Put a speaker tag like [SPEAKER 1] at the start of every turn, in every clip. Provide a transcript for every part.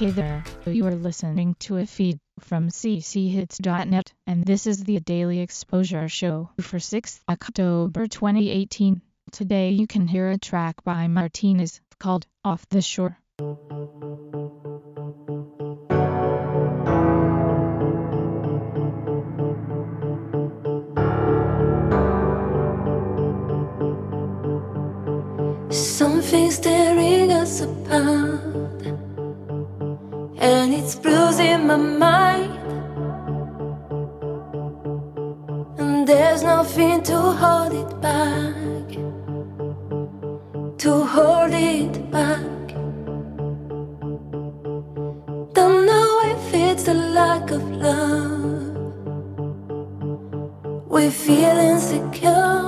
[SPEAKER 1] Hey there, you are listening to a feed from cchits.net, and this is the Daily Exposure Show for 6th October 2018. Today you can hear a track by Martinez called Off the Shore.
[SPEAKER 2] Something's tearing us apart, and it's bruising my mind. And there's nothing to hold it back, to hold it back. Don't know if it's a lack of love. We feel insecure.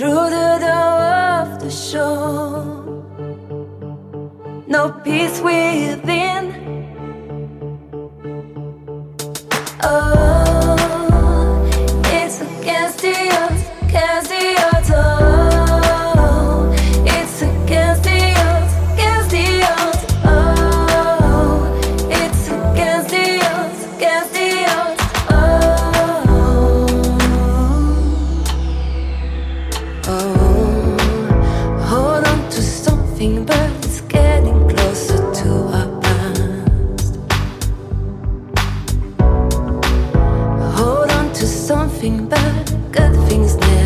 [SPEAKER 2] through the door of the shore. No peace within. Oh, it's against the odds, against the odds. Oh, it's against the odds, against the odds. Oh, it's against the odds, against the odds. Oh. Oh, hold on to something, but but good things never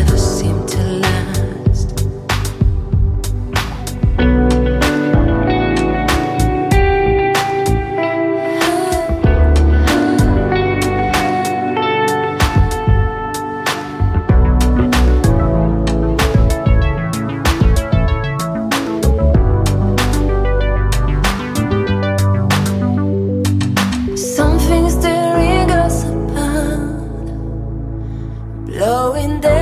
[SPEAKER 2] 인데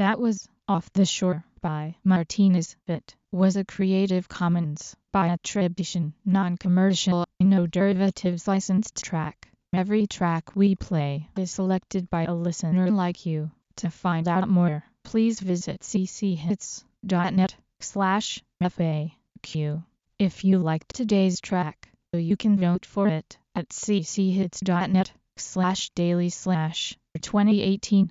[SPEAKER 1] That was Off the Shore by Martinez. It was a Creative Commons by attribution, non-commercial, no derivatives licensed track. Every track we play is selected by a listener like you. To find out more, please visit cchits.net slash FAQ. If you liked today's track, you can vote for it at cchits.net slash daily slash 2018